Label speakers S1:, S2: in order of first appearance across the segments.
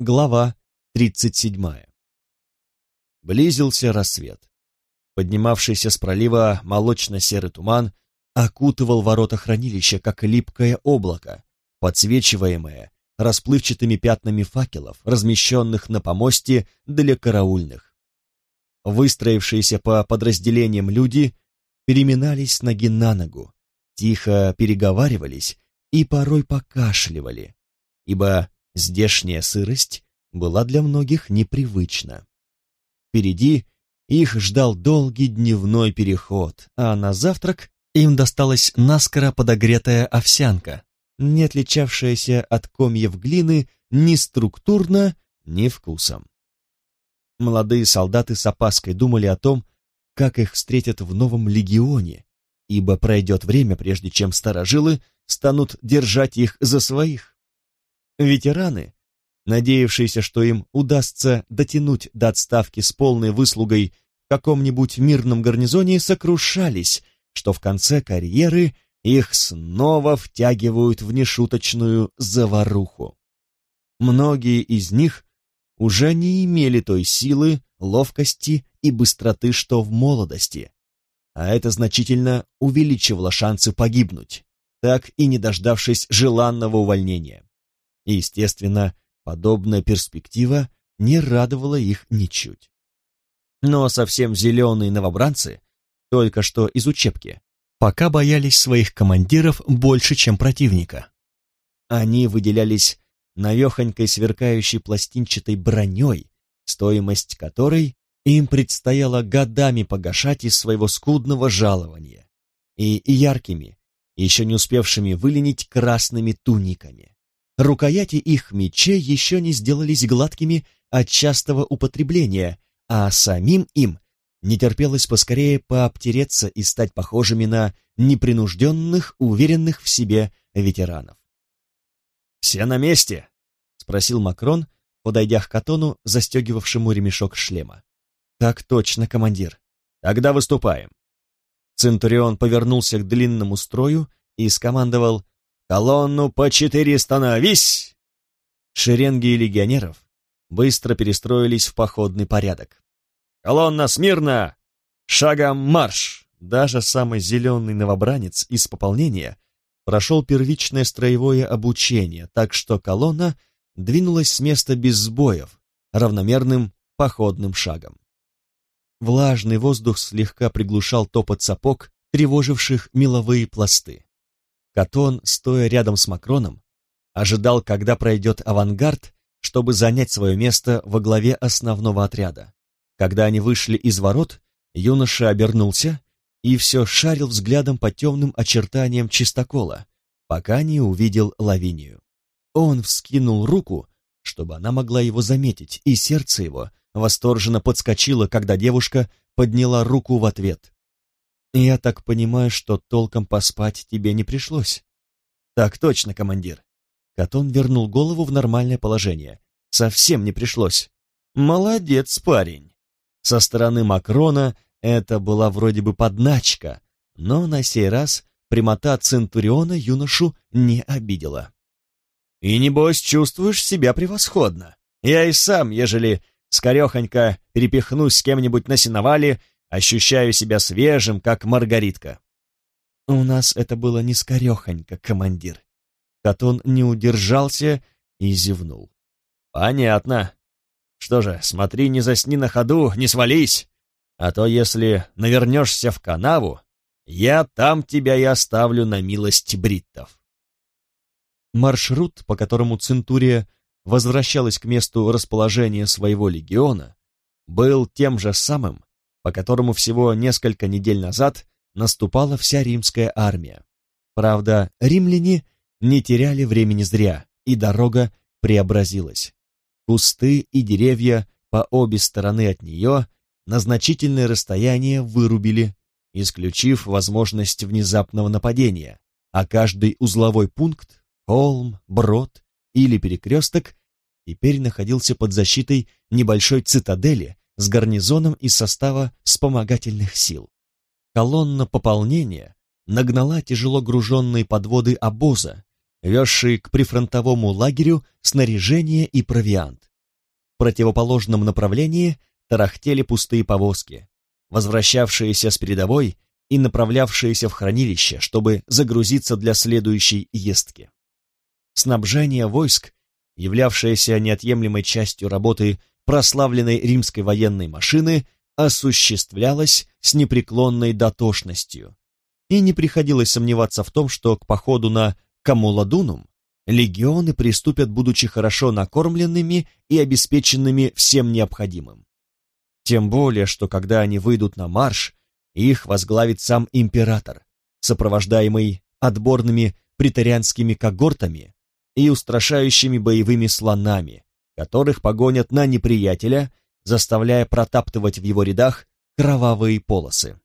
S1: Глава 37. Близился рассвет. Поднимавшийся с пролива молочно-серый туман окутывал ворота хранилища, как липкое облако, подсвечиваемое расплывчатыми пятнами факелов, размещенных на помосте для караульных. Выстроившиеся по подразделениям люди переминались с ноги на ногу, тихо переговаривались и порой покашливали, ибо Здешняя сырость была для многих непривычна. Впереди их ждал долгий дневной переход, а на завтрак им досталась наскоро подогретая овсянка, не отличавшаяся от комьев глины ни структурно, ни вкусом. Молодые солдаты с опаской думали о том, как их встретят в новом легионе, ибо пройдет время, прежде чем старожилы станут держать их за своих. Ветераны, надеявшиеся, что им удастся дотянуть до отставки с полной выслугой в каком-нибудь мирном гарнизоне, сокрушались, что в конце карьеры их снова втягивают в нешуточную заваруху. Многие из них уже не имели той силы, ловкости и быстроты, что в молодости, а это значительно увеличивало шансы погибнуть, так и не дождавшись желанного увольнения. И, естественно, подобная перспектива не радовала их ничуть. Но совсем зеленые новобранцы, только что из учебки, пока боялись своих командиров больше, чем противника. Они выделялись навехонькой сверкающей пластинчатой броней, стоимость которой им предстояло годами погашать из своего скудного жалования, и яркими, еще не успевшими выленить красными туниками. Рукояти их мечей еще не сделались гладкими от частого употребления, а самим им не терпелось поскорее пообтереться и стать похожими на непринужденных, уверенных в себе ветеранов. «Все на месте?» — спросил Макрон, подойдя к Катону, застегивавшему ремешок шлема. «Так точно, командир. Тогда выступаем». Центурион повернулся к длинному строю и скомандовал Колонну по четыре становись!» Шеренги легионеров быстро перестроились в походный порядок. «Колонна смирно! Шагом марш!» Даже самый зеленый новобранец из пополнения прошел первичное строевое обучение, так что колонна двинулась с места без сбоев, равномерным походным шагом. Влажный воздух слегка приглушал топот сапог, тревоживших меловые пласты. Катон, стоя рядом с Макроном, ожидал, когда пройдет авангард, чтобы занять свое место во главе основного отряда. Когда они вышли из ворот, юноша обернулся и все шарил взглядом по темным очертаниям чистокола, пока не увидел Лавинию. Он вскинул руку, чтобы она могла его заметить, и сердце его восторженно подскочило, когда девушка подняла руку в ответ. «Я так понимаю, что толком поспать тебе не пришлось?» «Так точно, командир». Катон вернул голову в нормальное положение. «Совсем не пришлось». «Молодец, парень». Со стороны Макрона это была вроде бы подначка, но на сей раз прямота Центуриона юношу не обидела. «И небось чувствуешь себя превосходно. Я и сам, ежели скорехонько перепихнусь с кем-нибудь на сеновале, Ощущаю себя свежим, как маргаритка. У нас это было не скорехонько, командир. Катон не удержался и зевнул. Понятно. Что же, смотри, не засни на ходу, не свались. А то, если навернешься в канаву, я там тебя и оставлю на милость бриттов. Маршрут, по которому Центурия возвращалась к месту расположения своего легиона, был тем же самым, по которому всего несколько недель назад наступала вся римская армия. Правда, римляне не теряли времени зря, и дорога преобразилась. Кусты и деревья по обе стороны от нее на значительное расстояние вырубили, исключив возможность внезапного нападения, а каждый узловой пункт, холм, брод или перекресток теперь находился под защитой небольшой цитадели, с гарнизоном из состава вспомогательных сил. Колонна пополнения нагнала тяжело груженные подводы обоза везший к прифронтовому лагерю снаряжение и провиант. В противоположном направлении тарахтели пустые повозки, возвращавшиеся с передовой и направлявшиеся в хранилище, чтобы загрузиться для следующей ездки. Снабжение войск, являвшееся неотъемлемой частью работы прославленной римской военной машины, осуществлялось с непреклонной дотошностью, и не приходилось сомневаться в том, что к походу на Камуладунум легионы приступят, будучи хорошо накормленными и обеспеченными всем необходимым. Тем более, что когда они выйдут на марш, их возглавит сам император, сопровождаемый отборными претарианскими когортами и устрашающими боевыми слонами, которых погонят на неприятеля, заставляя протаптывать в его рядах кровавые полосы.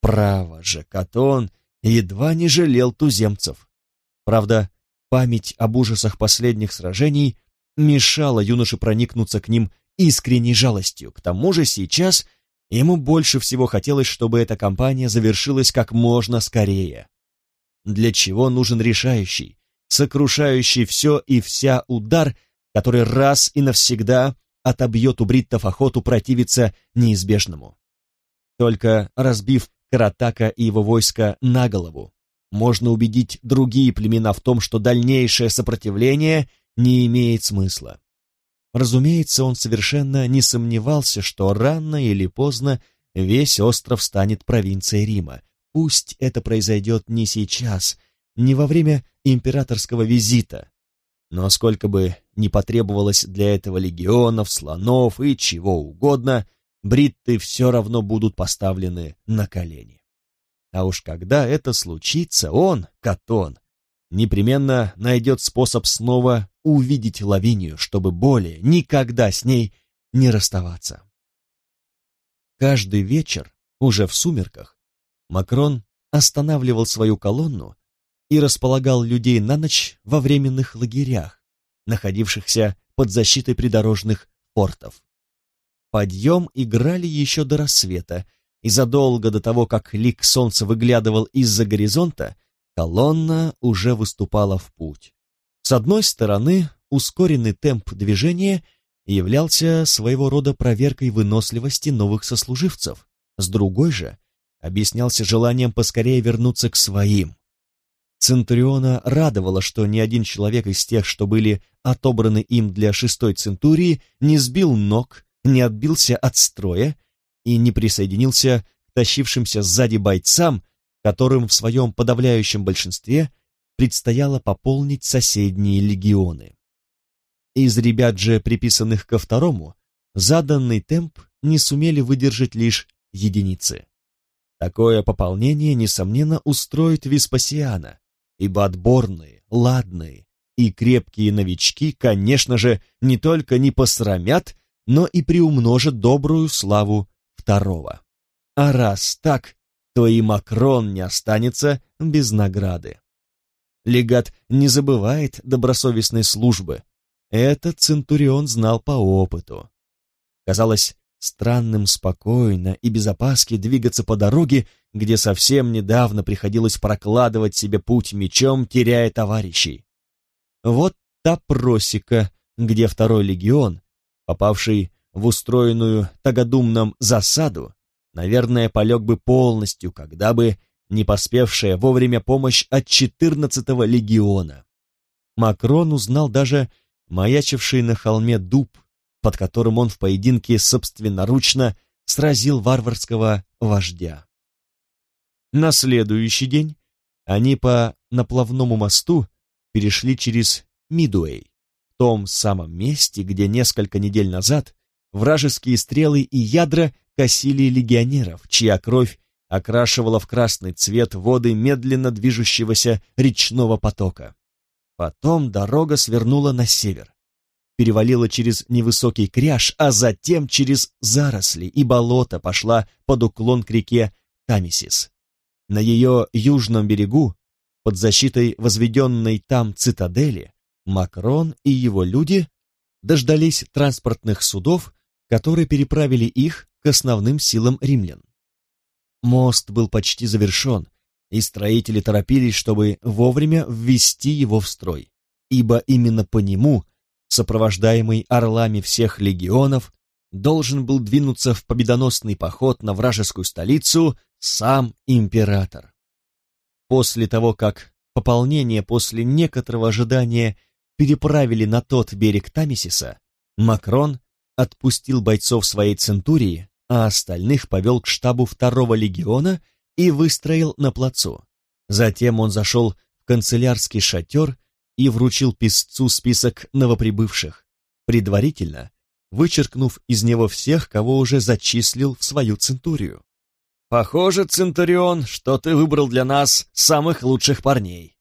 S1: Право же, Катон едва не жалел туземцев. Правда, память об ужасах последних сражений мешала юноше проникнуться к ним искренней жалостью. К тому же сейчас ему больше всего хотелось, чтобы эта кампания завершилась как можно скорее. Для чего нужен решающий, сокрушающий все и вся удар, который раз и навсегда отобьет у бриттов охоту противиться неизбежному. Только разбив Каратака и его войско на голову, можно убедить другие племена в том, что дальнейшее сопротивление не имеет смысла. Разумеется, он совершенно не сомневался, что рано или поздно весь остров станет провинцией Рима. Пусть это произойдет не сейчас, не во время императорского визита, но сколько бы ни потребовалось для этого легионов, слонов и чего угодно, бритты все равно будут поставлены на колени. А уж когда это случится, он, Катон, непременно найдет способ снова увидеть Лавинию, чтобы более никогда с ней не расставаться. Каждый вечер, уже в сумерках, Макрон останавливал свою колонну и располагал людей на ночь во временных лагерях, находившихся под защитой придорожных портов. Подъем играли еще до рассвета, и задолго до того, как лик солнца выглядывал из-за горизонта, Колонна уже выступала в путь. С одной стороны, ускоренный темп движения являлся своего рода проверкой выносливости новых сослуживцев, с другой же объяснялся желанием поскорее вернуться к своим. Центуриона радовало, что ни один человек из тех, что были отобраны им для шестой центурии, не сбил ног, не отбился от строя и не присоединился к тащившимся сзади бойцам, которым в своем подавляющем большинстве предстояло пополнить соседние легионы. Из ребят же, приписанных ко второму, заданный темп не сумели выдержать лишь единицы. Такое пополнение, несомненно, устроит Веспасиана, ибо отборные, ладные и крепкие новички, конечно же, не только не посрамят, но и приумножат добрую славу второго. А раз так, то и Макрон не останется без награды. Легат не забывает добросовестной службы. Это Центурион знал по опыту. Казалось странным спокойно и без опаски двигаться по дороге, где совсем недавно приходилось прокладывать себе путь мечом, теряя товарищей. Вот та просека, где второй легион, попавший в устроенную Тагодумном засаду, наверное, полег бы полностью, когда бы не поспевшая вовремя помощь от 14-го легиона. Макрон узнал даже маячивший на холме дуб, под которым он в поединке собственноручно сразил варварского вождя. На следующий день они по наплавному мосту перешли через Мидуэй, в том самом месте, где несколько недель назад вражеские стрелы и ядра косили легионеров, чья кровь окрашивала в красный цвет воды медленно движущегося речного потока. Потом дорога свернула на север, перевалила через невысокий кряж, а затем через заросли и болото пошла под уклон к реке Тамисис. На ее южном берегу, под защитой возведенной там цитадели, Макрон и его люди дождались транспортных судов, которые переправили их к основным силам римлян. Мост был почти завершен, и строители торопились, чтобы вовремя ввести его в строй, ибо именно по нему, сопровождаемый орлами всех легионов, должен был двинуться в победоносный поход на вражескую столицу сам император. После того, как пополнение после некоторого ожидания переправили на тот берег Тамисиса, Макрон отпустил бойцов своей центурии, а остальных повел к штабу второго легиона и выстроил на плацу. Затем он зашел в канцелярский шатер и вручил писцу список новоприбывших, предварительно вычеркнув из него всех, кого уже зачислил в свою центурию. «Похоже, Центурион, что ты выбрал для нас самых лучших парней».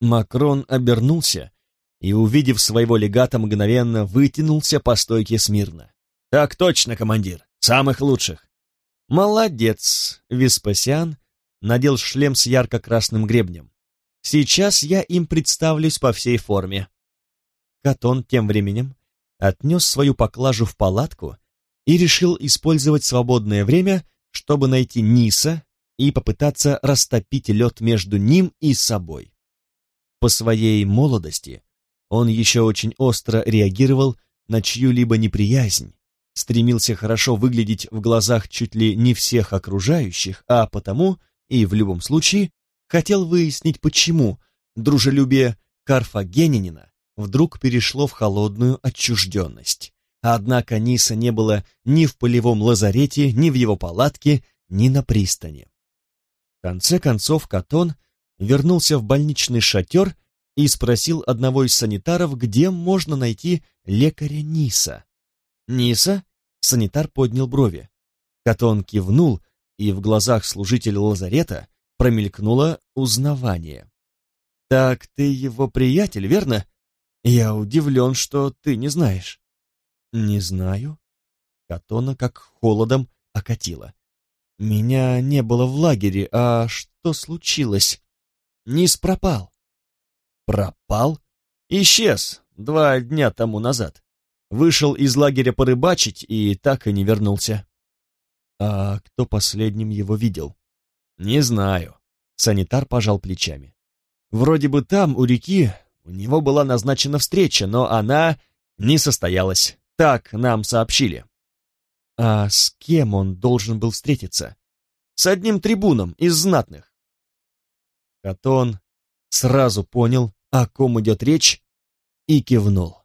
S1: Макрон обернулся и, увидев своего легата, мгновенно вытянулся по стойке смирно. «Так точно, командир, самых лучших». «Молодец!» — Веспасиан надел шлем с ярко-красным гребнем. «Сейчас я им представлюсь по всей форме». Катон тем временем отнес свою поклажу в палатку и решил использовать свободное время, чтобы найти Ниса и попытаться растопить лед между ним и собой. По своей молодости он еще очень остро реагировал на чью-либо неприязнь, стремился хорошо выглядеть в глазах чуть ли не всех окружающих, а потому и в любом случае хотел выяснить, почему дружелюбие карфагенянина вдруг перешло в холодную отчужденность. Однако Ниса не было ни в полевом лазарете, ни в его палатке, ни на пристани. В конце концов Катон вернулся в больничный шатер и спросил одного из санитаров, где можно найти лекаря Ниса. «Ниса?» — санитар поднял брови. Катон кивнул, и в глазах служителя лазарета промелькнуло узнавание. «Так ты его приятель, верно? Я удивлен, что ты не знаешь». «Не знаю». Катона как холодом окатила. «Меня не было в лагере, а что случилось?» «Низ пропал». Пропал? Исчез два дня тому назад. Вышел из лагеря порыбачить и так и не вернулся. А кто последним его видел? Не знаю. Санитар пожал плечами. Вроде бы там, у реки, у него была назначена встреча, но она не состоялась. Так нам сообщили. А с кем он должен был встретиться? С одним трибуном из знатных. Катон сразу понял, о ком идет речь, и кивнул.